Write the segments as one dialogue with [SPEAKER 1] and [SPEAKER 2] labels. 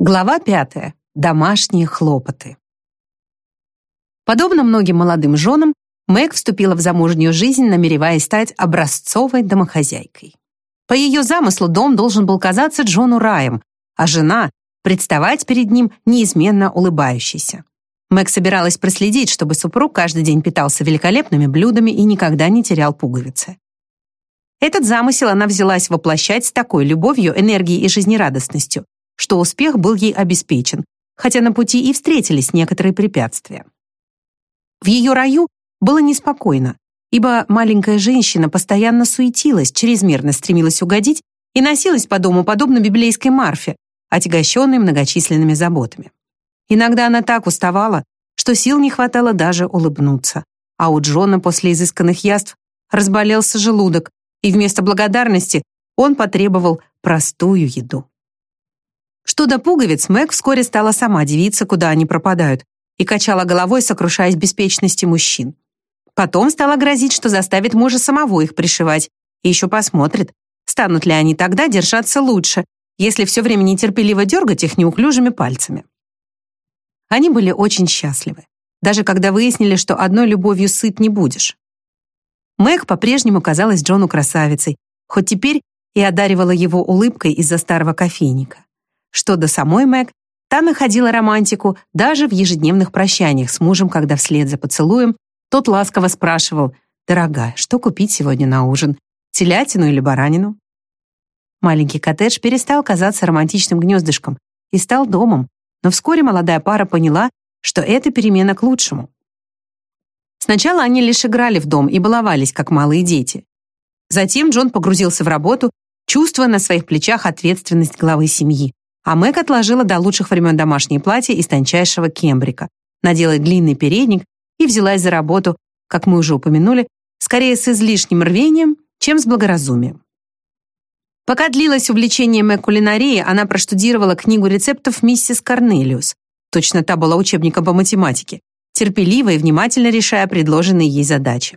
[SPEAKER 1] Глава пятая. Домашние хлопоты. Подобно многим молодым женам, Мэг вступила в замужнюю жизнь, намереваясь стать образцовой домохозяйкой. По ее замыслу дом должен был казаться Джону раем, а жена — представать перед ним неизменно улыбающейся. Мэг собиралась проследить, чтобы супруг каждый день питался великолепными блюдами и никогда не терял пуговицы. Этот замысел она взялась воплощать с такой любовью, энергией и жизнерадостностью, что успех был ей обеспечен, хотя на пути и встретились некоторые препятствия. В ее раю было неспокойно, ибо маленькая женщина постоянно суетилась, чрезмерно стремилась угодить и носилась по дому подобно библейской Марфе, отягощенной многочисленными заботами. Иногда она так уставала, что сил не хватало даже улыбнуться, а у Джона после изысканных яств разболелся желудок, и вместо благодарности он потребовал простую еду. Что до пуговиц, Мэг вскоре стала сама дивиться, куда они пропадают, и качала головой, сокрушаясь беспечности мужчин. Потом стала грозить, что заставит мужа самого их пришивать, и еще посмотрит, станут ли они тогда держаться лучше, если все время нетерпеливо дергать их неуклюжими пальцами. Они были очень счастливы, даже когда выяснили, что одной любовью сыт не будешь. Мэг по-прежнему казалась Джону красавицей, хоть теперь и одаривала его улыбкой из-за старого кофейника. Что до самой Мэг, та находила романтику даже в ежедневных прощаниях с мужем, когда вслед за поцелуем тот ласково спрашивал «Дорогая, что купить сегодня на ужин? Телятину или баранину?» Маленький коттедж перестал казаться романтичным гнездышком и стал домом, но вскоре молодая пара поняла, что это перемена к лучшему. Сначала они лишь играли в дом и баловались, как малые дети. Затем Джон погрузился в работу, чувствуя на своих плечах ответственность главы семьи, а Мэг отложила до лучших времен домашнее платье из тончайшего кембрика, надела длинный передник и взялась за работу, как мы уже упомянули, скорее с излишним рвением, чем с благоразумием. Пока длилось увлечение Мэг кулинарией, она проштудировала книгу рецептов миссис Корнелиус. Точно та была учебником по математике, терпеливо и внимательно решая предложенные ей задачи.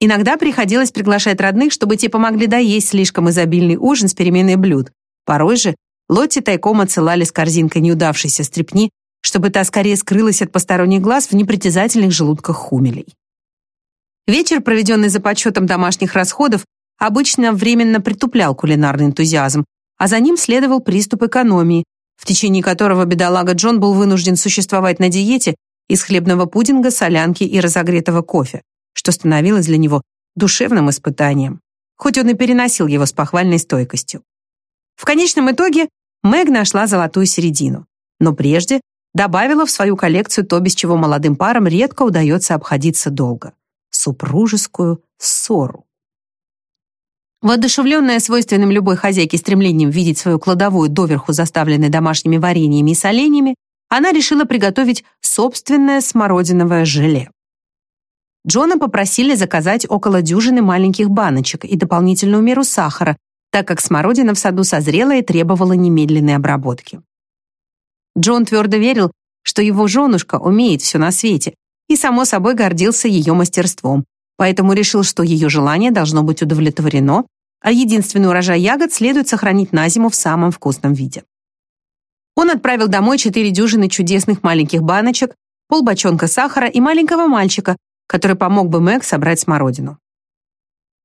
[SPEAKER 1] Иногда приходилось приглашать родных, чтобы те помогли доесть слишком изобильный ужин с переменой блюд. Порой же Лотти тайком отсылали с корзинкой неудавшейся стрепни, чтобы та скорее скрылась от посторонних глаз в непритязательных желудках хумелей. Вечер, проведенный за подсчетом домашних расходов, обычно временно притуплял кулинарный энтузиазм, а за ним следовал приступ экономии, в течение которого бедолага Джон был вынужден существовать на диете из хлебного пудинга, солянки и разогретого кофе, что становилось для него душевным испытанием, хоть он и переносил его с похвальной стойкостью. В конечном итоге Мэг нашла золотую середину, но прежде добавила в свою коллекцию то, без чего молодым парам редко удается обходиться долго — супружескую ссору. Воодушевленная свойственным любой хозяйке стремлением видеть свою кладовую доверху заставленной домашними вареньями и соленьями, она решила приготовить собственное смородиновое желе. Джона попросили заказать около дюжины маленьких баночек и дополнительную меру сахара, так как смородина в саду созрела и требовала немедленной обработки. Джон твердо верил, что его женушка умеет все на свете, и, само собой, гордился ее мастерством, поэтому решил, что ее желание должно быть удовлетворено, а единственный урожай ягод следует сохранить на зиму в самом вкусном виде. Он отправил домой четыре дюжины чудесных маленьких баночек, полбочонка сахара и маленького мальчика, который помог бы Мэг собрать смородину.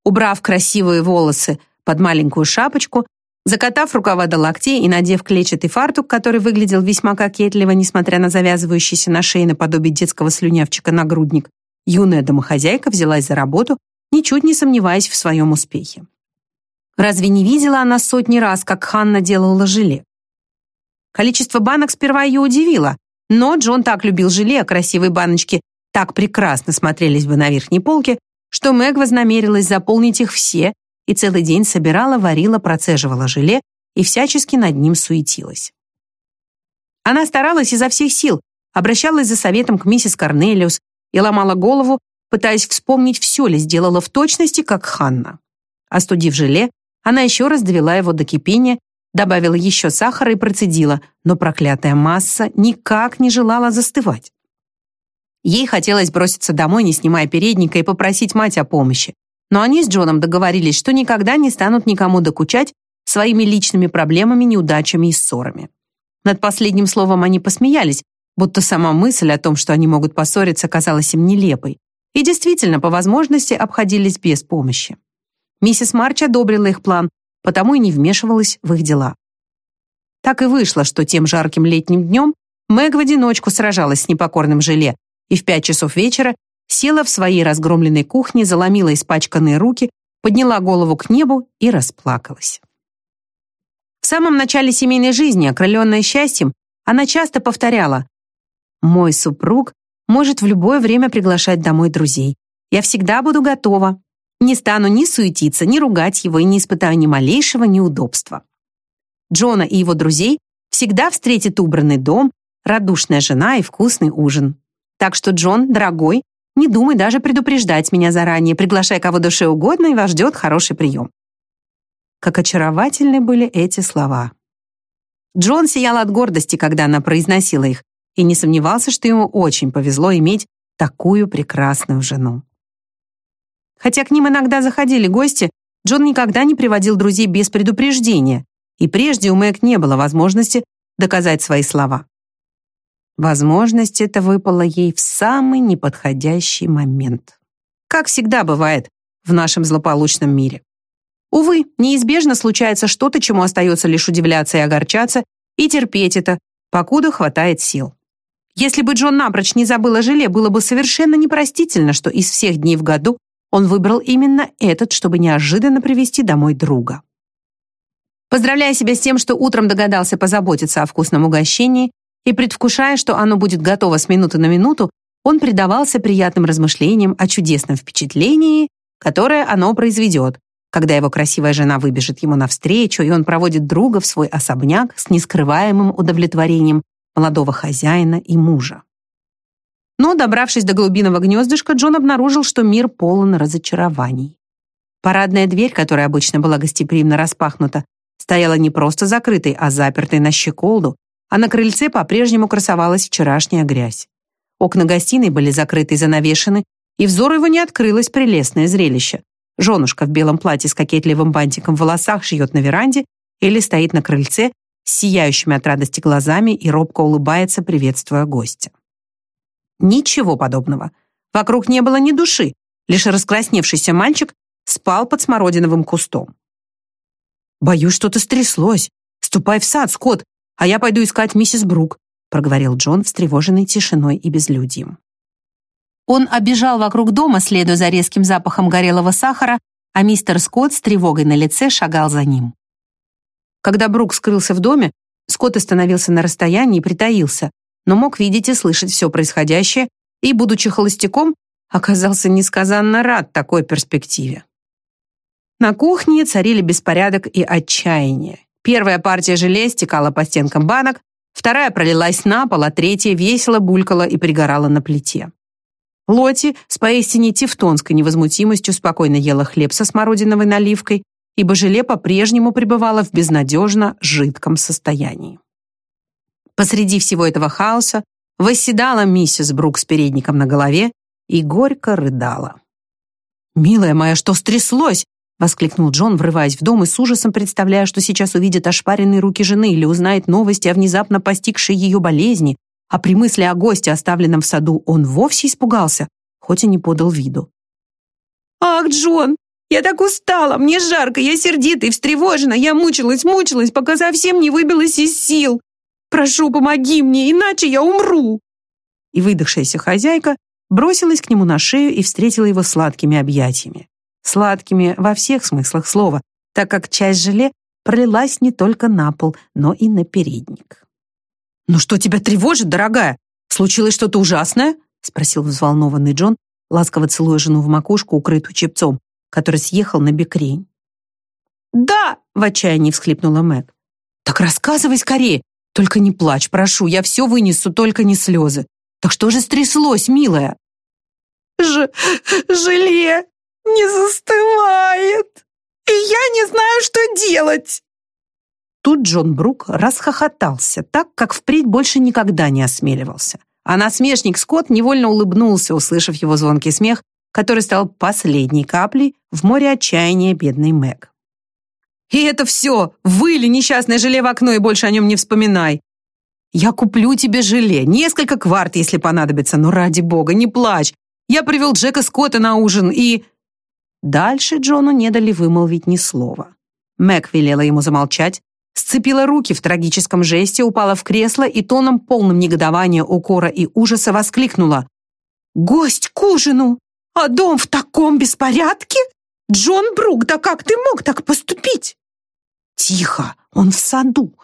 [SPEAKER 1] Убрав красивые волосы под маленькую шапочку, закатав рукава до локтей и надев клетчатый фартук, который выглядел весьма кокетливо, несмотря на завязывающийся на шее наподобие детского слюнявчика нагрудник, юная домохозяйка взялась за работу, ничуть не сомневаясь в своем успехе. Разве не видела она сотни раз, как Ханна делала желе? Количество банок сперва ее удивило, но Джон так любил желе, а красивые баночки так прекрасно смотрелись бы на верхней полке, что Мэг вознамерилась заполнить их все и целый день собирала, варила, процеживала желе и всячески над ним суетилась. Она старалась изо всех сил, обращалась за советом к миссис Корнелиус и ломала голову, пытаясь вспомнить, все ли сделала в точности, как Ханна. Остудив желе, она еще раз довела его до кипения, добавила еще сахара и процедила, но проклятая масса никак не желала застывать. Ей хотелось броситься домой, не снимая передника, и попросить мать о помощи, но они с Джоном договорились, что никогда не станут никому докучать своими личными проблемами, неудачами и ссорами. Над последним словом они посмеялись, будто сама мысль о том, что они могут поссориться, казалась им нелепой. И действительно, по возможности, обходились без помощи. Миссис Марч одобрила их план, потому и не вмешивалась в их дела. Так и вышло, что тем жарким летним днем Мэг в одиночку сражалась с непокорным желе и в пять часов вечера села в своей разгромленной кухне, заломила испачканные руки, подняла голову к небу и расплакалась. В самом начале семейной жизни, окрыленная счастьем, она часто повторяла «Мой супруг может в любое время приглашать домой друзей. Я всегда буду готова. Не стану ни суетиться, ни ругать его и не испытаю ни малейшего неудобства». Джона и его друзей всегда встретит убранный дом, радушная жена и вкусный ужин. Так что, Джон, дорогой, не думай даже предупреждать меня заранее, приглашай кого душе угодно, и вас ждет хороший прием. Как очаровательны были эти слова. Джон сиял от гордости, когда она произносила их, и не сомневался, что ему очень повезло иметь такую прекрасную жену. Хотя к ним иногда заходили гости, Джон никогда не приводил друзей без предупреждения, и прежде у Мэг не было возможности доказать свои слова. Возможность эта выпала ей в самый неподходящий момент. Как всегда бывает в нашем злополучном мире. Увы, неизбежно случается что-то, чему остается лишь удивляться и огорчаться, и терпеть это, покуда хватает сил. Если бы Джон напрочь не забыл о желе, было бы совершенно непростительно, что из всех дней в году он выбрал именно этот, чтобы неожиданно привести домой друга. Поздравляя себя с тем, что утром догадался позаботиться о вкусном угощении и предвкушая, что оно будет готово с минуты на минуту, он предавался приятным размышлениям о чудесном впечатлении, которое оно произведет, когда его красивая жена выбежит ему навстречу, и он проводит друга в свой особняк с нескрываемым удовлетворением молодого хозяина и мужа. Но, добравшись до глубинного гнездышка, Джон обнаружил, что мир полон разочарований. Парадная дверь, которая обычно была гостеприимно распахнута, стояла не просто закрытой, а запертой на щеколду, а на крыльце по-прежнему красовалась вчерашняя грязь. Окна гостиной были закрыты и занавешены, и взору его не открылось прелестное зрелище. Женушка в белом платье с кокетливым бантиком в волосах живет на веранде или стоит на крыльце с сияющими от радости глазами и робко улыбается, приветствуя гостя. Ничего подобного. Вокруг не было ни души, лишь раскрасневшийся мальчик спал под смородиновым кустом. «Боюсь, что-то стряслось. Ступай в сад, Скотт, а я пойду искать миссис Брук», проговорил Джон, встревоженный тишиной и безлюдьем. Он обежал вокруг дома, следуя за резким запахом горелого сахара, а мистер Скотт с тревогой на лице шагал за ним. Когда Брук скрылся в доме, Скотт остановился на расстоянии и притаился, но мог видеть и слышать все происходящее, и, будучи холостяком, оказался несказанно рад такой перспективе. На кухне царили беспорядок и отчаяние. Первая партия желе стекала по стенкам банок, вторая пролилась на пол, а третья весело булькала и пригорала на плите. Лоти с поистине тевтонской невозмутимостью спокойно ела хлеб со смородиновой наливкой, ибо желе по-прежнему пребывало в безнадежно жидком состоянии. Посреди всего этого хаоса восседала миссис Брук с передником на голове и горько рыдала. «Милая моя, что стряслось?» — воскликнул Джон, врываясь в дом и с ужасом представляя, что сейчас увидит ошпаренные руки жены или узнает новости о внезапно постигшей ее болезни, а при мысли о госте, оставленном в саду, он вовсе испугался, хоть и не подал виду. «Ах, Джон, я так устала, мне жарко, я сердита и встревожена, я мучилась, мучилась, пока совсем не выбилась из сил. Прошу, помоги мне, иначе я умру!» И выдохшаяся хозяйка бросилась к нему на шею и встретила его сладкими объятиями. Сладкими во всех смыслах слова, так как часть желе пролилась не только на пол, но и на передник. «Ну что тебя тревожит, дорогая? Случилось что-то ужасное?» — спросил взволнованный Джон, ласково целуя жену в макушку, укрытую чепцом, который съехал на бекрень. «Да!» — в отчаянии всхлипнула Мэг. «Так рассказывай скорее! Только не плачь, прошу, я все вынесу, только не слезы. Так что же стряслось, милая?»
[SPEAKER 2] Ж... «Желе не застывает, и я не знаю, что делать!»
[SPEAKER 1] Тут Джон Брук расхохотался, так как впредь больше никогда не осмеливался. А насмешник Скотт невольно улыбнулся, услышав его звонкий смех, который стал последней каплей в море отчаяния бедной Мэг.
[SPEAKER 2] «И это все! Выли несчастное желе в окно и больше о нем не вспоминай!»
[SPEAKER 1] Я куплю тебе желе, несколько кварт, если понадобится, но ради бога, не плачь. Я привел Джека Скотта на ужин и...» Дальше Джону не дали вымолвить ни слова. Мэг велела ему замолчать, сцепила руки в трагическом жесте, упала в кресло и тоном полным негодования, укора и ужаса воскликнула. «Гость к ужину! А дом в таком беспорядке? Джон Брук, да как ты мог так поступить?» «Тихо, он в саду.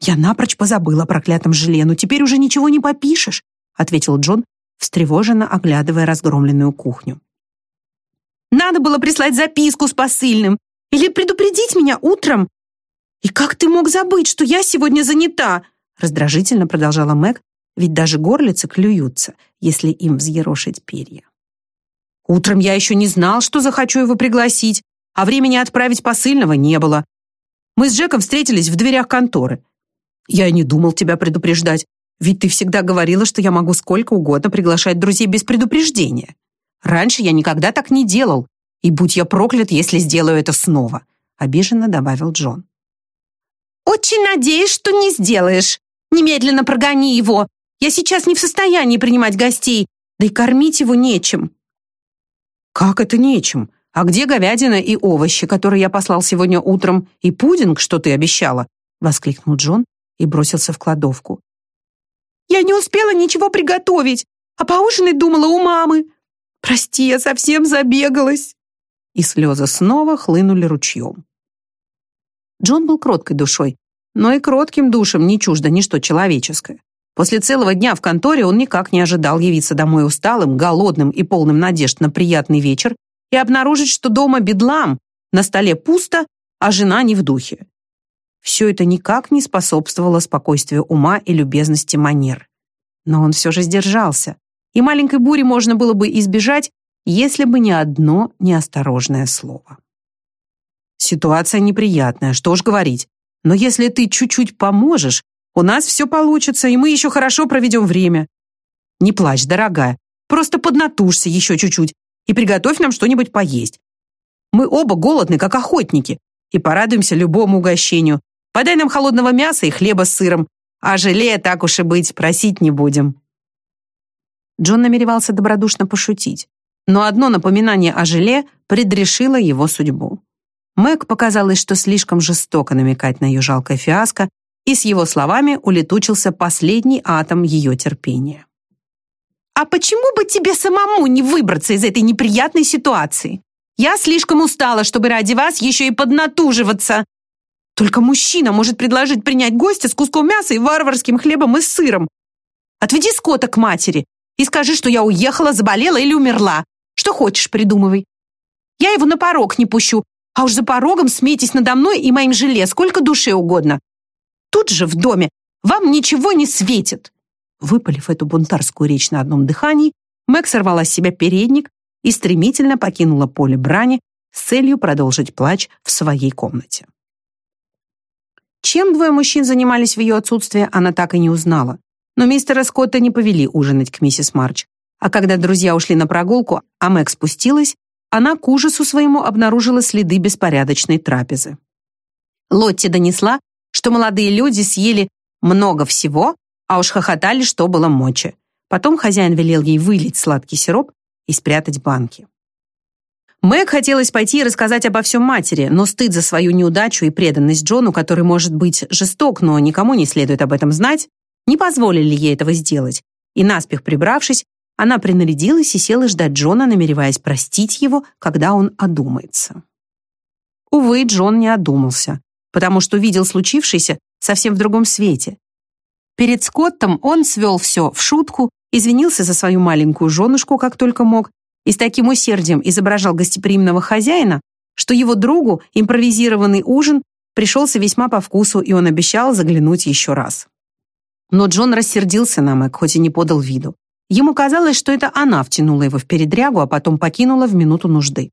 [SPEAKER 1] Я напрочь позабыла о проклятом желе, но теперь уже ничего не попишешь», ответил Джон, встревоженно оглядывая разгромленную кухню. «Надо было прислать записку с посыльным или предупредить меня утром. И как ты мог забыть, что я сегодня занята?» раздражительно продолжала Мэг, ведь даже горлицы клюются, если им взъерошить перья. «Утром я еще не знал, что захочу его пригласить, а времени отправить посыльного не было. Мы с Джеком встретились в дверях конторы. Я не думал тебя предупреждать, ведь ты всегда говорила, что я могу сколько угодно приглашать друзей без предупреждения. Раньше я никогда так не делал, и будь я проклят, если сделаю это снова», обиженно добавил Джон. «Очень надеюсь, что не сделаешь. Немедленно прогони его. Я сейчас не в состоянии принимать гостей, да и кормить его нечем». «Как это нечем? А где говядина и овощи, которые я послал сегодня утром, и пудинг, что ты обещала?» воскликнул Джон и бросился в кладовку. «Я не успела ничего приготовить, а поужинать думала у мамы. Прости, я совсем забегалась». И слезы снова хлынули ручьем. Джон был кроткой душой, но и кротким душам не чуждо ничто человеческое. После целого дня в конторе он никак не ожидал явиться домой усталым, голодным и полным надежд на приятный вечер и обнаружить, что дома бедлам, на столе пусто, а жена не в духе. Все это никак не способствовало спокойствию ума и любезности манер. Но он все же сдержался, и маленькой бури можно было бы избежать, если бы не одно неосторожное слово. Ситуация неприятная, что уж говорить. Но если ты чуть-чуть поможешь, у нас все получится, и мы еще хорошо проведем время. Не плачь, дорогая. Просто поднатужься еще чуть-чуть и приготовь нам что-нибудь поесть. Мы оба голодны, как охотники, и порадуемся любому угощению. Подай нам холодного мяса и хлеба с сыром, а желе, так уж и быть, просить не будем». Джон намеревался добродушно пошутить, но одно напоминание о желе предрешило его судьбу. Мэг показалось, что слишком жестоко намекать на ее жалкое фиаско, и с его словами улетучился последний атом ее терпения. «А почему бы тебе самому не выбраться из этой неприятной ситуации? Я слишком устала, чтобы ради вас еще и поднатуживаться. Только мужчина может предложить принять гостя с куском мяса и варварским хлебом и сыром. Отведи Скотта к матери и скажи, что я уехала, заболела или умерла. Что хочешь, придумывай. Я его на порог не пущу, а уж за порогом смейтесь надо мной и моим желе сколько душе угодно. Тут же, в доме, вам ничего не светит!» Выпалив эту бунтарскую речь на одном дыхании, Мэг сорвала с себя передник и стремительно покинула поле брани с целью продолжить плач в своей комнате. Чем двое мужчин занимались в ее отсутствие, она так и не узнала. Но мистера Скотта не повели ужинать к миссис Марч. А когда друзья ушли на прогулку, а Мэг спустилась, она к ужасу своему обнаружила следы беспорядочной трапезы. Лотти донесла, что молодые люди съели много всего, а уж хохотали, что было мочи. Потом хозяин велел ей вылить сладкий сироп и спрятать банки. Мэг хотелось пойти и рассказать обо всем матери, но стыд за свою неудачу и преданность Джону, который может быть жесток, но никому не следует об этом знать, не позволили ей этого сделать. И наспех прибравшись, она принарядилась и села ждать Джона, намереваясь простить его, когда он одумается. Увы, Джон не одумался, потому что видел случившееся совсем в другом свете. Перед Скоттом он свел все в шутку, извинился за свою маленькую женушку, как только мог, и с таким усердием изображал гостеприимного хозяина, что его другу импровизированный ужин пришелся весьма по вкусу, и он обещал заглянуть еще раз. Но Джон рассердился на Мэг, хоть и не подал виду. Ему казалось, что это она втянула его в передрягу, а потом покинула в минуту нужды.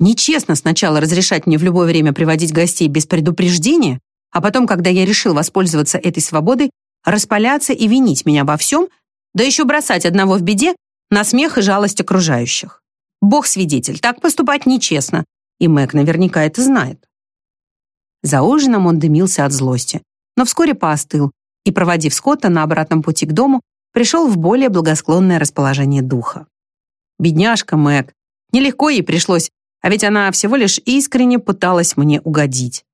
[SPEAKER 1] Нечестно сначала разрешать мне в любое время приводить гостей без предупреждения, а потом, когда я решил воспользоваться этой свободой, распаляться и винить меня во всем, да еще бросать одного в беде на смех и жалость окружающих. Бог свидетель, так поступать нечестно, и Мэг наверняка это знает. За ужином он дымился от злости, но вскоре поостыл, и, проводив Скотта на обратном пути к дому, пришел в более благосклонное расположение духа. Бедняжка Мэг. Нелегко ей пришлось, а ведь она всего лишь искренне пыталась мне угодить.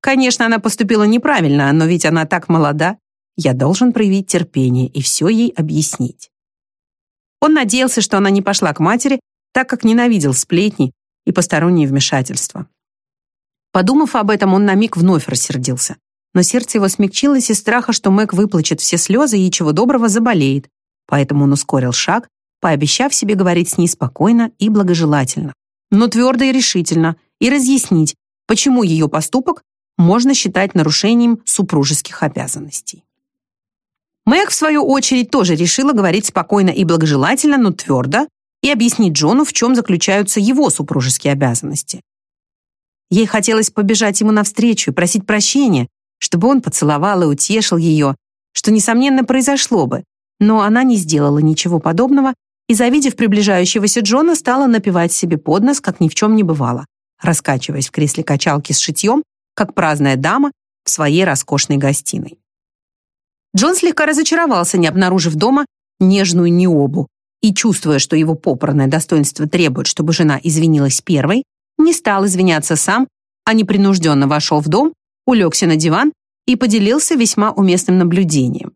[SPEAKER 1] Конечно, она поступила неправильно, но ведь она так молода. Я должен проявить терпение и все ей объяснить. Он надеялся, что она не пошла к матери, так как ненавидел сплетни и посторонние вмешательства. Подумав об этом, он на миг вновь рассердился. Но сердце его смягчилось из страха, что Мэг выплачет все слезы и чего доброго заболеет. Поэтому он ускорил шаг, пообещав себе говорить с ней спокойно и благожелательно. Но твердо и решительно, и разъяснить, почему ее поступок можно считать нарушением супружеских обязанностей. Мэг, в свою очередь, тоже решила говорить спокойно и благожелательно, но твердо, и объяснить Джону, в чем заключаются его супружеские обязанности. Ей хотелось побежать ему навстречу и просить прощения, чтобы он поцеловал и утешил ее, что, несомненно, произошло бы, но она не сделала ничего подобного и, завидев приближающегося Джона, стала напевать себе под нос, как ни в чем не бывало, раскачиваясь в кресле качалки с шитьем, как праздная дама в своей роскошной гостиной. Джон слегка разочаровался, не обнаружив дома нежную необу, и, чувствуя, что его попорное достоинство требует, чтобы жена извинилась первой, не стал извиняться сам, а непринужденно вошел в дом, улегся на диван и поделился весьма уместным наблюдением.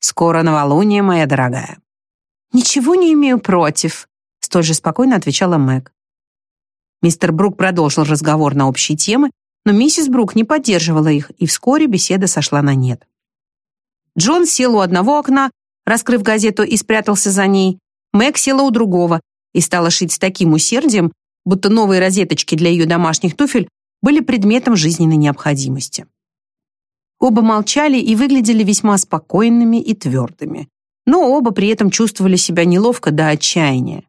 [SPEAKER 1] «Скоро новолуние, моя дорогая». «Ничего не имею против», — столь же спокойно отвечала Мэг. Мистер Брук продолжил разговор на общие темы, но миссис Брук не поддерживала их, и вскоре беседа сошла на нет. Джон сел у одного окна, раскрыв газету и спрятался за ней. Мэг села у другого и стала шить с таким усердием, будто новые розеточки для ее домашних туфель были предметом жизненной необходимости. Оба молчали и выглядели весьма спокойными и твердыми, но оба при этом чувствовали себя неловко до отчаяния.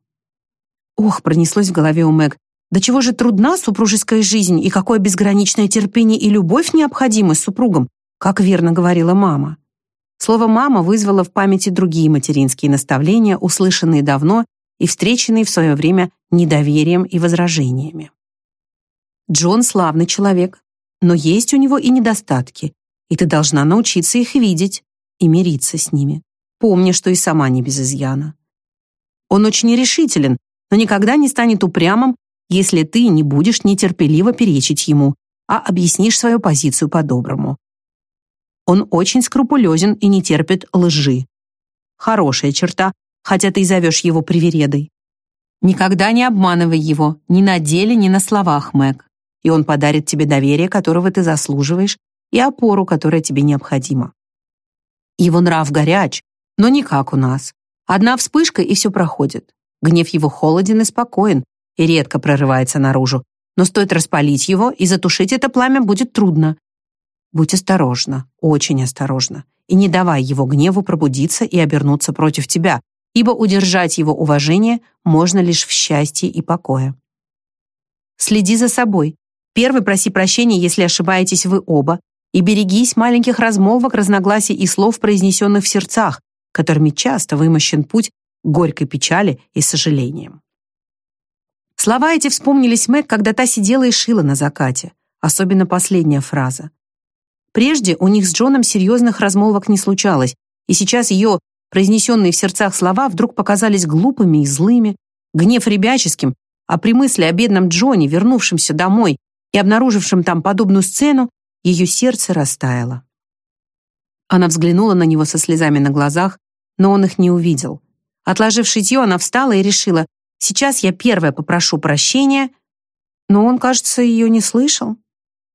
[SPEAKER 1] Ох, пронеслось в голове у Мэг, до чего же трудна супружеская жизнь и какое безграничное терпение и любовь необходимы с супругом, как верно говорила мама. Слово «мама» вызвало в памяти другие материнские наставления, услышанные давно и встреченные в свое время недоверием и возражениями. Джон славный человек, но есть у него и недостатки, и ты должна научиться их видеть и мириться с ними, помня, что и сама не без изъяна. Он очень решителен, но никогда не станет упрямым, если ты не будешь нетерпеливо перечить ему, а объяснишь свою позицию по-доброму. Он очень скрупулезен и не терпит лжи. Хорошая черта, хотя ты и зовешь его привередой. Никогда не обманывай его, ни на деле, ни на словах, Мэг. И он подарит тебе доверие, которого ты заслуживаешь, и опору, которая тебе необходима. Его нрав горяч, но не как у нас. Одна вспышка, и все проходит. Гнев его холоден и спокоен, и редко прорывается наружу. Но стоит распалить его, и затушить это пламя будет трудно. Будь осторожна, очень осторожна, и не давай его гневу пробудиться и обернуться против тебя, ибо удержать его уважение можно лишь в счастье и покое. Следи за собой. Первый проси прощения, если ошибаетесь вы оба, и берегись маленьких размолвок, разногласий и слов, произнесенных в сердцах, которыми часто вымощен путь горькой печали и сожалениям. Слова эти вспомнились Мэг, когда та сидела и шила на закате, особенно последняя фраза. Прежде у них с Джоном серьезных размолвок не случалось, и сейчас ее произнесенные в сердцах слова вдруг показались глупыми и злыми, гнев ребяческим, а при мысли о бедном Джоне, вернувшемся домой и обнаружившем там подобную сцену, ее сердце растаяло. Она взглянула на него со слезами на глазах, но он их не увидел. Отложив шитье, она встала и решила, сейчас я первая попрошу прощения, но он, кажется, ее не слышал.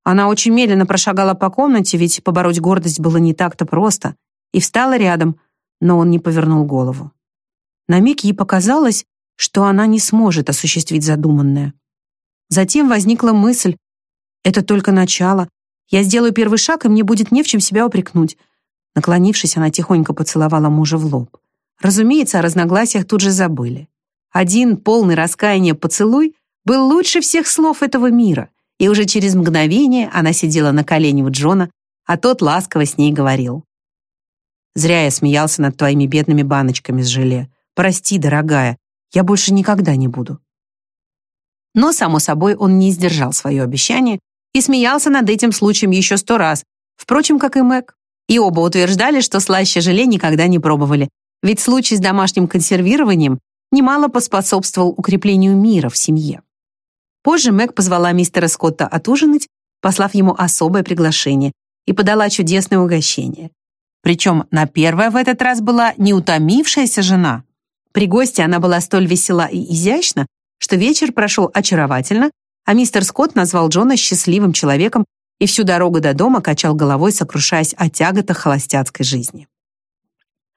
[SPEAKER 1] Она очень медленно прошагала по комнате, ведь побороть гордость было не так-то просто, и встала рядом, но он не повернул голову. На миг ей показалось, что она не сможет осуществить задуманное. Затем возникла мысль, это только начало, я сделаю первый шаг, и мне будет не в чем себя упрекнуть. Наклонившись, она тихонько поцеловала мужа в лоб. Разумеется, о разногласиях тут же забыли. Один полный раскаяния поцелуй был лучше всех слов этого мира и уже через мгновение она сидела на колене у Джона, а тот ласково с ней говорил. «Зря я смеялся над твоими бедными баночками с желе. Прости, дорогая, я больше никогда не буду». Но, само собой, он не сдержал свое обещание и смеялся над этим случаем еще сто раз, впрочем, как и Мэг. И оба утверждали, что слаще желе никогда не пробовали, ведь случай с домашним консервированием немало поспособствовал укреплению мира в семье. Позже Мэг позвала мистера Скотта отужинать, послав ему особое приглашение, и подала чудесное угощение. Причем на первое в этот раз была неутомившаяся жена. При госте она была столь весела и изящна, что вечер прошел очаровательно, а мистер Скотт назвал Джона счастливым человеком и всю дорогу до дома качал головой, сокрушаясь о тяготах холостяцкой жизни.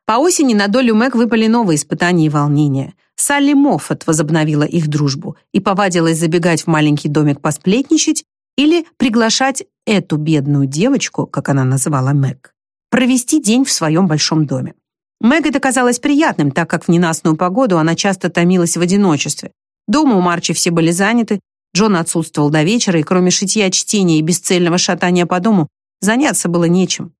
[SPEAKER 1] По осени на долю Мэг выпали новые испытания и волнения. Салли Моффат возобновила их дружбу и повадилась забегать в маленький домик посплетничать или приглашать эту бедную девочку, как она называла Мэг, провести день в своем большом доме. Мэг это казалось приятным, так как в ненастную погоду она часто томилась в одиночестве. Дома у Марчи все были заняты, Джон отсутствовал до вечера, и кроме шитья, чтения и бесцельного шатания по дому, заняться было нечем.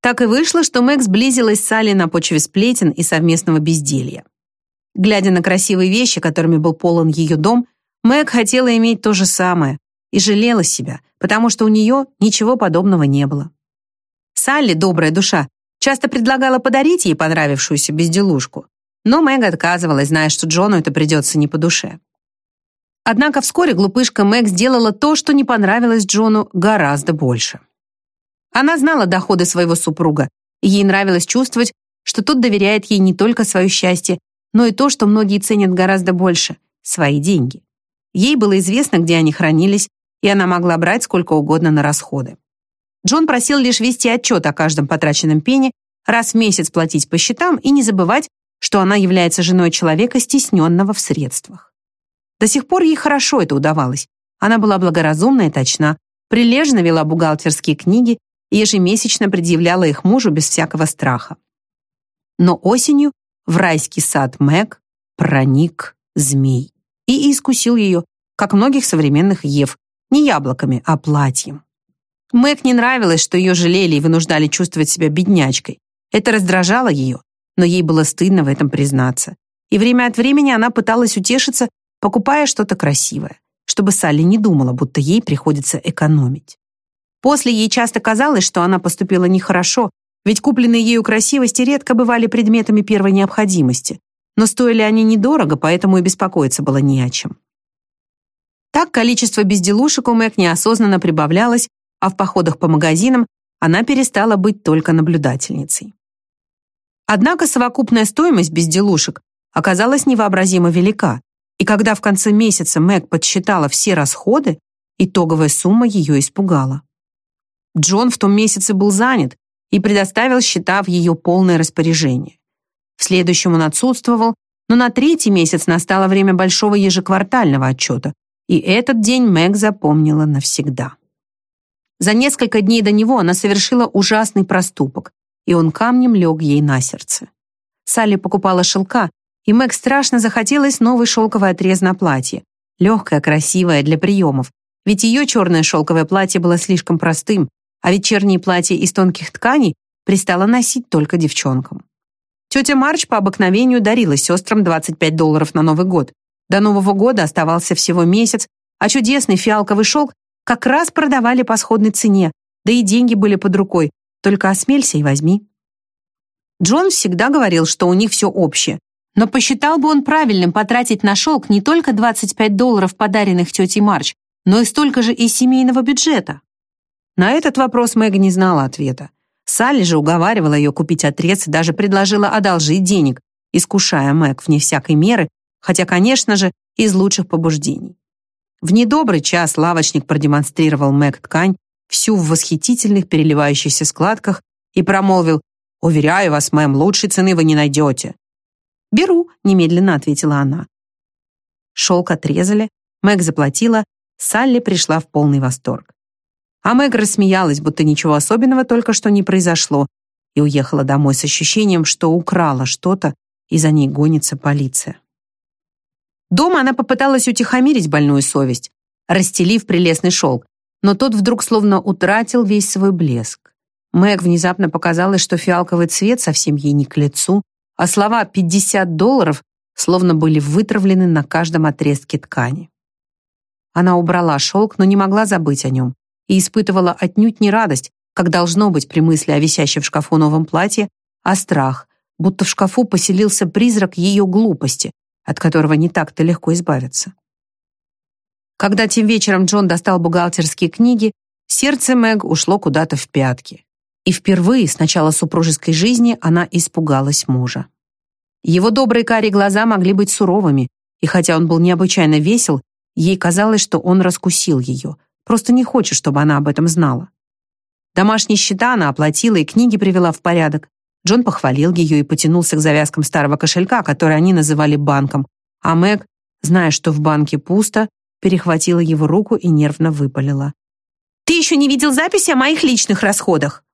[SPEAKER 1] Так и вышло, что Мэг сблизилась с Салли на почве сплетен и совместного безделья. Глядя на красивые вещи, которыми был полон ее дом, Мэг хотела иметь то же самое и жалела себя, потому что у нее ничего подобного не было. Салли, добрая душа, часто предлагала подарить ей понравившуюся безделушку, но Мэг отказывалась, зная, что Джону это придется не по душе. Однако вскоре глупышка Мэг сделала то, что не понравилось Джону гораздо больше. Она знала доходы своего супруга, и ей нравилось чувствовать, что тот доверяет ей не только свое счастье, но и то, что многие ценят гораздо больше – свои деньги. Ей было известно, где они хранились, и она могла брать сколько угодно на расходы. Джон просил лишь вести отчет о каждом потраченном пене, раз в месяц платить по счетам и не забывать, что она является женой человека, стесненного в средствах. До сих пор ей хорошо это удавалось. Она была благоразумна и точна, прилежно вела бухгалтерские книги и ежемесячно предъявляла их мужу без всякого страха. Но осенью в райский сад Мэг проник змей и искусил ее, как многих современных Ев, не яблоками, а платьем. Мэг не нравилось, что ее жалели и вынуждали чувствовать себя беднячкой. Это раздражало ее, но ей было стыдно в этом признаться. И время от времени она пыталась утешиться, покупая что-то красивое, чтобы Салли не думала, будто ей приходится экономить. После ей часто казалось, что она поступила нехорошо, ведь купленные ею красивости редко бывали предметами первой необходимости, но стоили они недорого, поэтому и беспокоиться было не о чем. Так количество безделушек у Мэг неосознанно прибавлялось, а в походах по магазинам она перестала быть только наблюдательницей. Однако совокупная стоимость безделушек оказалась невообразимо велика, и когда в конце месяца Мэг подсчитала все расходы, итоговая сумма ее испугала. Джон в том месяце был занят и предоставил счета в ее полное распоряжение. В следующем он отсутствовал, но на третий месяц настало время большого ежеквартального отчета, и этот день Мэг запомнила навсегда. За несколько дней до него она совершила ужасный проступок, и он камнем лег ей на сердце. Салли покупала шелка, и Мэг страшно захотелось новый шелковый отрез на платье, легкое, красивое, для приемов, ведь ее черное шелковое платье было слишком простым, а вечерние платья из тонких тканей пристала носить только девчонкам. Тетя Марч по обыкновению дарила сестрам 25 долларов на Новый год. До Нового года оставался всего месяц, а чудесный фиалковый шелк как раз продавали по сходной цене, да и деньги были под рукой, только осмелься и возьми. Джон всегда говорил, что у них все общее, но посчитал бы он правильным потратить на шелк не только 25 долларов, подаренных тетей Марч, но и столько же из семейного бюджета. На этот вопрос Мэг не знала ответа. Салли же уговаривала ее купить отрез и даже предложила одолжить денег, искушая Мэг вне всякой меры, хотя, конечно же, из лучших побуждений. В недобрый час лавочник продемонстрировал Мэг ткань, всю в восхитительных переливающихся складках, и промолвил «Уверяю вас, мэм, лучшей цены вы не найдете». «Беру», — немедленно ответила она. Шелк отрезали, Мэг заплатила, Салли пришла в полный восторг. А Мэг рассмеялась, будто ничего особенного только что не произошло, и уехала домой с ощущением, что украла что-то, и за ней гонится полиция. Дома она попыталась утихомирить больную совесть, расстелив прелестный шелк, но тот вдруг словно утратил весь свой блеск. Мэг внезапно показалось, что фиалковый цвет совсем ей не к лицу, а слова «50 долларов» словно были вытравлены на каждом отрезке ткани. Она убрала шелк, но не могла забыть о нем и испытывала отнюдь не радость, как должно быть при мысли о висящем в шкафу новом платье, а страх, будто в шкафу поселился призрак ее глупости, от которого не так-то легко избавиться. Когда тем вечером Джон достал бухгалтерские книги, сердце Мэг ушло куда-то в пятки. И впервые с начала супружеской жизни она испугалась мужа. Его добрые карие глаза могли быть суровыми, и хотя он был необычайно весел, ей казалось, что он раскусил ее, просто не хочет, чтобы она об этом знала. Домашние счета она оплатила и книги привела в порядок. Джон похвалил ее и потянулся к завязкам старого кошелька, который они называли банком, а Мэг, зная, что в банке пусто, перехватила его руку и нервно выпалила. «Ты еще не видел записи о моих личных расходах?»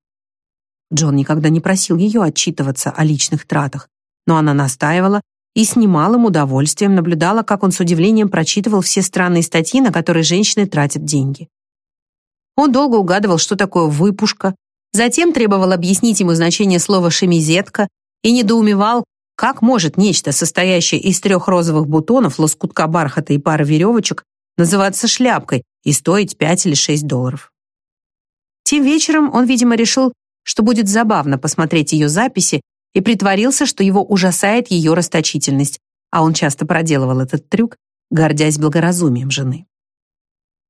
[SPEAKER 1] Джон никогда не просил ее отчитываться о личных тратах, но она настаивала и с немалым удовольствием наблюдала, как он с удивлением прочитывал все странные статьи, на которые женщины тратят деньги. Он долго угадывал, что такое выпушка, затем требовал объяснить ему значение слова «шемизетка» и недоумевал, как может нечто, состоящее из трех розовых бутонов, лоскутка бархата и пары веревочек, называться шляпкой и стоить 5 или 6 долларов. Тем вечером он, видимо, решил, что будет забавно посмотреть ее записи и притворился, что его ужасает ее расточительность, а он часто проделывал этот трюк, гордясь благоразумием жены.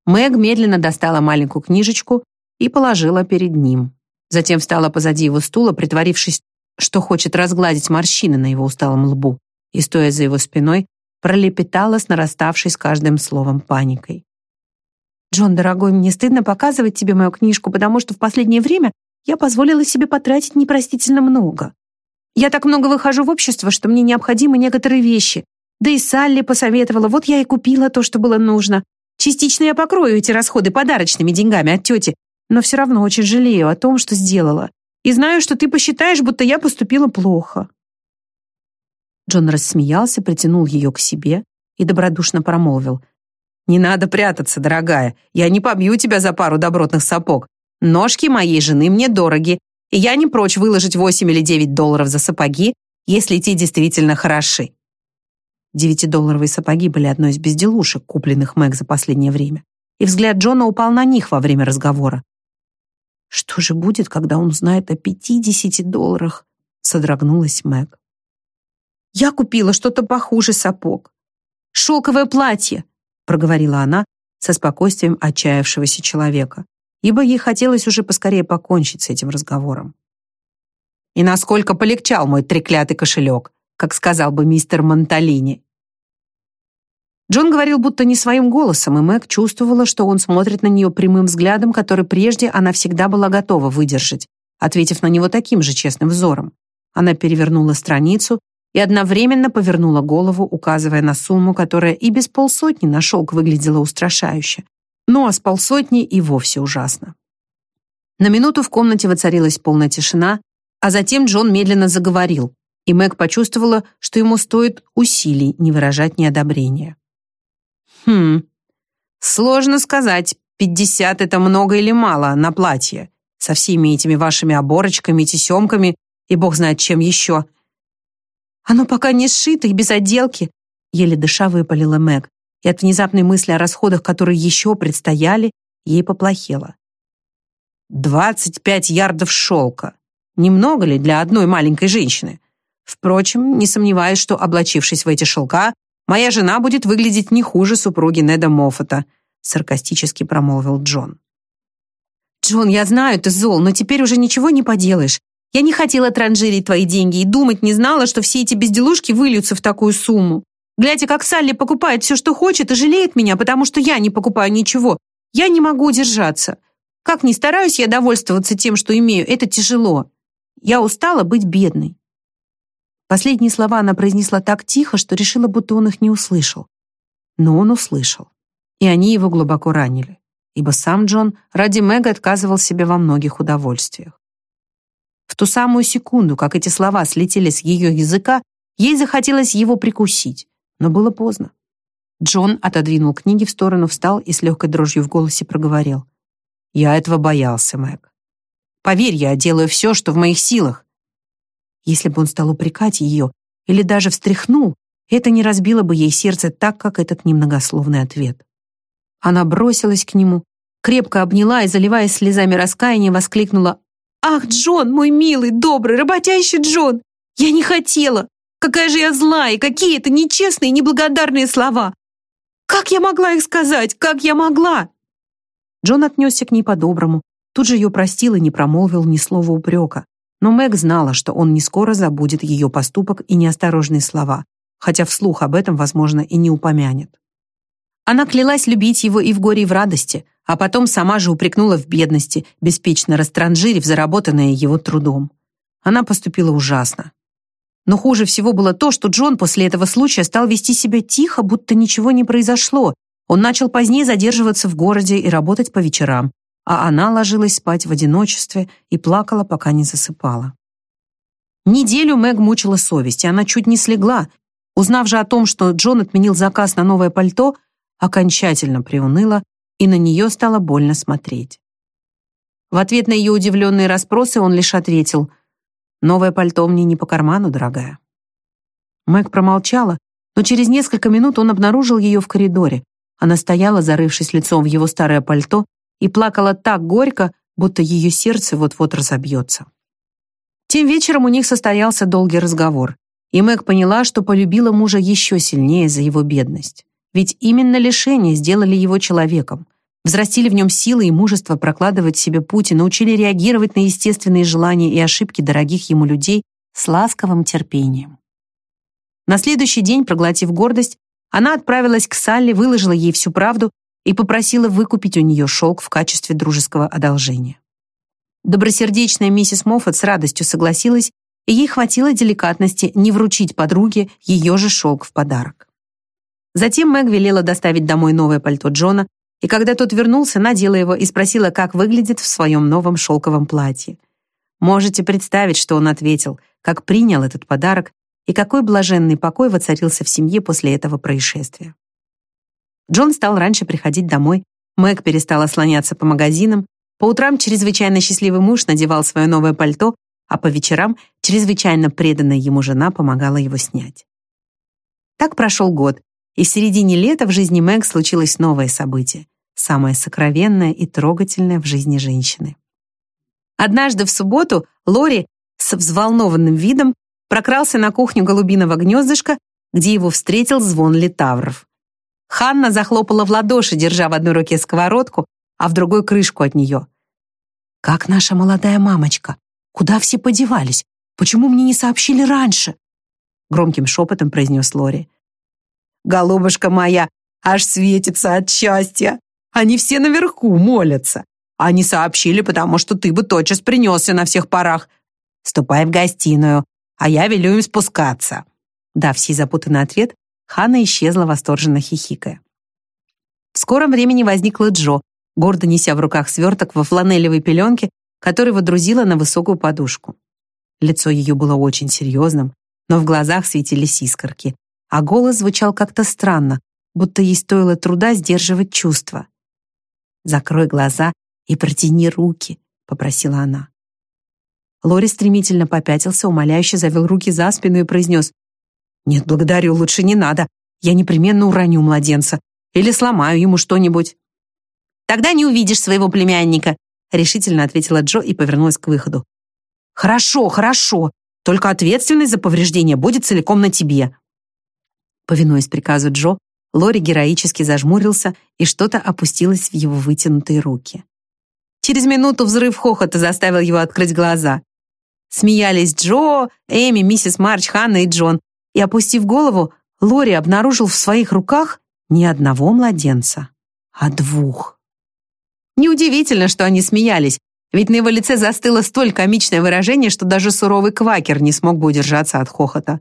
[SPEAKER 1] Мэг медленно достала маленькую книжечку и положила перед ним. Затем встала позади его стула, притворившись, что хочет разгладить морщины на его усталом лбу, и, стоя за его спиной, пролепетала с нараставшей с каждым словом паникой. «Джон, дорогой, мне стыдно показывать тебе мою книжку, потому что в последнее время я позволила себе потратить непростительно много. Я так много выхожу в общество, что мне необходимы некоторые вещи. Да и Салли посоветовала, вот я и купила то, что было нужно. Частично я покрою эти расходы подарочными деньгами от тети, но все равно очень жалею о том, что сделала. И знаю, что ты посчитаешь, будто я поступила плохо. Джон рассмеялся, притянул ее к себе и добродушно промолвил. «Не надо прятаться, дорогая. Я не побью тебя за пару добротных сапог. Ножки моей жены мне дороги, и я не прочь выложить 8 или 9 долларов за сапоги, если те действительно хороши». Девятидолларовые сапоги были одной из безделушек, купленных Мэг за последнее время, и взгляд Джона упал на них во время разговора. «Что же будет, когда он узнает о 50 долларах?» — содрогнулась Мэг. Я купила что-то похуже сапог. Шелковое платье, проговорила она со спокойствием отчаявшегося человека, ибо ей хотелось уже поскорее покончить с этим разговором. И насколько полегчал мой треклятый кошелек, как сказал бы мистер Монталини. Джон говорил будто не своим голосом, и Мэг чувствовала, что он смотрит на нее прямым взглядом, который прежде она всегда была готова выдержать, ответив на него таким же честным взором. Она перевернула страницу и одновременно повернула голову, указывая на сумму, которая и без полсотни на шелк выглядела устрашающе. Ну а с полсотни и вовсе ужасно. На минуту в комнате воцарилась полная тишина, а затем Джон медленно заговорил, и Мэг почувствовала, что ему стоит усилий не выражать неодобрения. «Хм, сложно сказать, пятьдесят — это много или мало на платье, со всеми этими вашими оборочками, тесемками и бог знает чем еще. Оно пока не сшито и без отделки, еле дыша выпалила Мэг, и от внезапной мысли о расходах, которые еще предстояли, ей поплохело. «Двадцать пять ярдов шелка. Немного ли для одной маленькой женщины? Впрочем, не сомневаюсь, что, облачившись в эти шелка, моя жена будет выглядеть не хуже супруги Неда Моффата», саркастически промолвил Джон. «Джон, я знаю, ты зол, но теперь уже ничего не поделаешь. Я не хотела транжирить твои деньги и думать не знала, что все эти безделушки выльются в такую сумму. Глядя, как Салли покупает все, что хочет, и жалеет меня, потому что я не покупаю ничего. Я не могу удержаться. Как ни стараюсь я довольствоваться тем, что имею, это тяжело. Я устала быть бедной. Последние слова она произнесла так тихо, что решила, будто он их не услышал. Но он услышал. И они его глубоко ранили. Ибо сам Джон ради Мэга отказывал себе во многих удовольствиях. В ту самую секунду, как эти слова слетели с ее языка, ей захотелось его прикусить, но было поздно. Джон отодвинул книги в сторону, встал и с легкой дрожью в голосе проговорил. «Я этого боялся, Мэг. Поверь, я делаю все, что в моих силах». Если бы он стал упрекать ее или даже встряхнул, это не разбило бы ей сердце так, как этот немногословный ответ. Она бросилась к нему, крепко обняла и, заливаясь слезами раскаяния, воскликнула «Ах, Джон, мой милый, добрый, работящий Джон! Я не хотела! Какая же я злая, какие это нечестные, неблагодарные слова! Как я могла их сказать? Как я могла?» Джон отнесся к ней по-доброму, тут же ее простил и не промолвил ни слова упрека. Но Мэг знала, что он не скоро забудет ее поступок и неосторожные слова, хотя вслух об этом, возможно, и не упомянет. Она клялась любить его и в горе, и в радости, а потом сама же упрекнула в бедности, беспечно растранжирив заработанное его трудом. Она поступила ужасно. Но хуже всего было то, что Джон после этого случая стал вести себя тихо, будто ничего не произошло. Он начал позднее задерживаться в городе и работать по вечерам, а она ложилась спать в одиночестве и плакала, пока не засыпала. Неделю Мэг мучила совесть, и она чуть не слегла. Узнав же о том, что Джон отменил заказ на новое пальто, окончательно приуныла, и на нее стало больно смотреть. В ответ на ее удивленные расспросы он лишь ответил — Новое пальто мне не по карману, дорогая». Мэг промолчала, но через несколько минут он обнаружил ее в коридоре. Она стояла, зарывшись лицом в его старое пальто, и плакала так горько, будто ее сердце вот-вот разобьется. Тем вечером у них состоялся долгий разговор, и Мэг поняла, что полюбила мужа еще сильнее за его бедность. Ведь именно лишения сделали его человеком взрастили в нем силы и мужество прокладывать себе путь и научили реагировать на естественные желания и ошибки дорогих ему людей с ласковым терпением. На следующий день, проглотив гордость, она отправилась к Салли, выложила ей всю правду и попросила выкупить у нее шелк в качестве дружеского одолжения. Добросердечная миссис Моффат с радостью согласилась, и ей хватило деликатности не вручить подруге ее же шелк в подарок. Затем Мэг велела доставить домой новое пальто Джона, и когда тот вернулся, надела его и спросила, как выглядит в своем новом шелковом платье. Можете представить, что он ответил, как принял этот подарок и какой блаженный покой воцарился в семье после этого происшествия. Джон стал раньше приходить домой, Мэг перестала слоняться по магазинам, по утрам чрезвычайно счастливый муж надевал свое новое пальто, а по вечерам чрезвычайно преданная ему жена помогала его снять. Так прошел год, и в середине лета в жизни Мэг случилось новое событие самое сокровенное и трогательное в жизни женщины. Однажды в субботу Лори с взволнованным видом прокрался на кухню голубиного гнездышка, где его встретил звон литавров. Ханна захлопала в ладоши, держа в одной руке сковородку, а в другой крышку от нее. «Как наша молодая мамочка? Куда все подевались? Почему мне не сообщили раньше?» Громким шепотом произнес Лори. «Голубушка моя аж светится от счастья!» Они все наверху молятся. Они сообщили, потому что ты бы тотчас принесся на всех парах. Ступай в гостиную, а я велю им спускаться». Дав сей запутанный ответ, Ханна исчезла, восторженно хихикая. В скором времени возникла Джо, гордо неся в руках сверток во фланелевой пеленке, который водрузила на высокую подушку. Лицо ее было очень серьезным, но в глазах светились искорки, а голос звучал как-то странно, будто ей стоило труда сдерживать чувства. «Закрой глаза и протяни руки», — попросила она. Лори стремительно попятился, умоляюще завел руки за спину и произнес «Нет, благодарю, лучше не надо. Я непременно уроню младенца или сломаю ему что-нибудь». «Тогда не увидишь своего племянника», — решительно ответила Джо и повернулась к выходу. «Хорошо, хорошо. Только ответственность за повреждение будет целиком на тебе». Повинуясь приказу Джо, Лори героически зажмурился, и что-то опустилось в его вытянутые руки. Через минуту взрыв хохота заставил его открыть глаза. Смеялись Джо, Эми, миссис Марч, Ханна и Джон. И, опустив голову, Лори обнаружил в своих руках не одного младенца, а двух. Неудивительно, что они смеялись, ведь на его лице застыло столь комичное выражение, что даже суровый квакер не смог бы удержаться от хохота.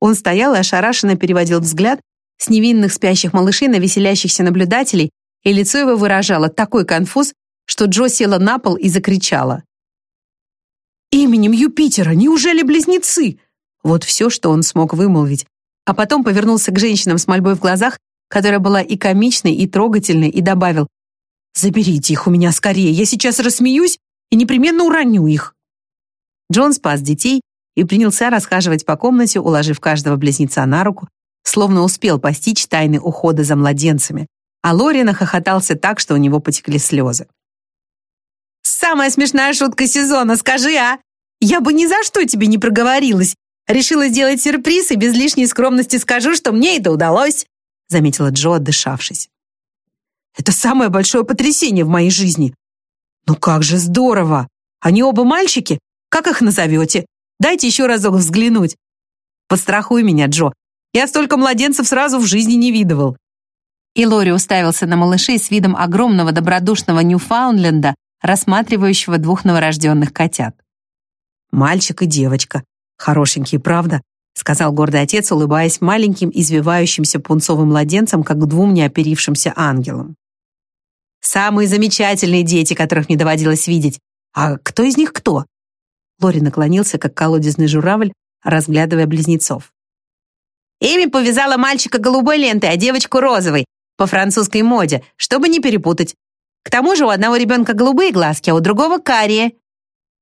[SPEAKER 1] Он стоял и ошарашенно переводил взгляд с невинных спящих малышей на веселящихся наблюдателей, и лицо его выражало такой конфуз, что Джо села на пол и закричала. «Именем Юпитера! Неужели близнецы?» Вот все, что он смог вымолвить. А потом повернулся к женщинам с мольбой в глазах, которая была и комичной, и трогательной, и добавил «Заберите их у меня скорее, я сейчас рассмеюсь и непременно уроню их». Джон спас детей и принялся расхаживать по комнате, уложив каждого близнеца на руку, словно успел постичь тайны ухода за младенцами, А Лори нахохотался так, что у него потекли слезы.
[SPEAKER 2] «Самая смешная шутка сезона, скажи, а? Я бы ни за что тебе не проговорилась. Решила сделать сюрприз и без лишней скромности скажу, что мне это удалось», заметила Джо, отдышавшись. «Это самое большое потрясение в моей жизни. Ну как же здорово! Они оба мальчики? Как их назовете? Дайте еще разок взглянуть. Подстрахуй меня, Джо. Я столько младенцев сразу в жизни не видывал.
[SPEAKER 1] И Лори уставился на малышей с видом огромного добродушного Ньюфаундленда, рассматривающего двух новорожденных котят.
[SPEAKER 2] «Мальчик и девочка. Хорошенькие, правда?» сказал гордый отец, улыбаясь маленьким, извивающимся пунцовым младенцам, как двум неоперившимся ангелам. «Самые замечательные дети, которых мне доводилось видеть. А кто из них кто?» Лори наклонился, как колодезный журавль, разглядывая близнецов. Эми повязала мальчика голубой лентой, а девочку розовой, по французской моде, чтобы не перепутать. К тому же у одного ребенка голубые глазки, а у другого карие.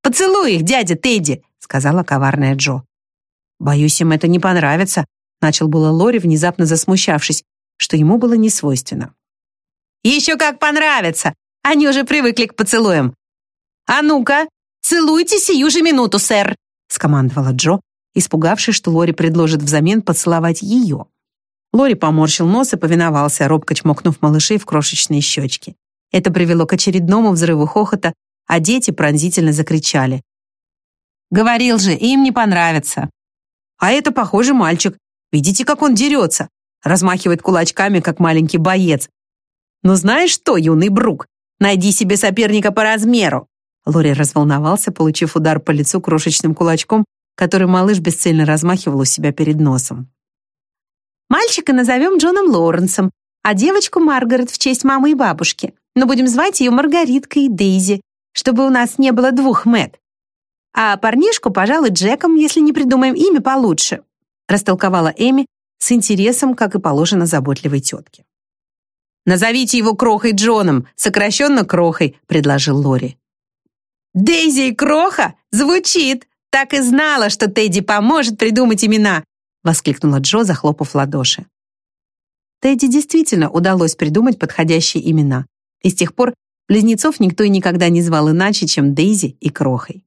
[SPEAKER 2] «Поцелуй их, дядя Тедди», — сказала коварная Джо. «Боюсь, им это не понравится», — начал было Лори, внезапно засмущавшись, что ему было не свойственно. «Еще как понравится! Они уже привыкли к поцелуям. А ну-ка, целуйте сию же минуту, сэр!» — скомандовала Джо, испугавшись, что Лори предложит взамен поцеловать ее. Лори поморщил нос и повиновался, робко чмокнув малышей в крошечные щечки. Это привело к очередному взрыву хохота, а дети пронзительно закричали. «Говорил же, им не понравится!» «А это, похоже, мальчик. Видите, как он дерется?» Размахивает кулачками, как маленький боец. «Ну знаешь что, юный Брук, найди себе соперника по размеру!» Лори разволновался, получив удар по лицу крошечным кулачком, который малыш бесцельно размахивал у себя перед носом. «Мальчика назовем Джоном Лоуренсом, а девочку Маргарет в честь мамы и бабушки. Но будем звать ее Маргариткой Дейзи, чтобы у нас не было двух Мэт. А парнишку, пожалуй, Джеком, если не придумаем имя получше», растолковала Эми с интересом, как и положено заботливой тетке. «Назовите его Крохой Джоном, сокращенно Крохой», предложил Лори. «Дейзи и Кроха? Звучит! Так и знала, что Тедди поможет придумать имена!» воскликнула Джо, захлопав ладоши. Тедди действительно удалось придумать подходящие имена. И с тех пор близнецов никто и никогда не звал иначе, чем Дейзи и Крохой.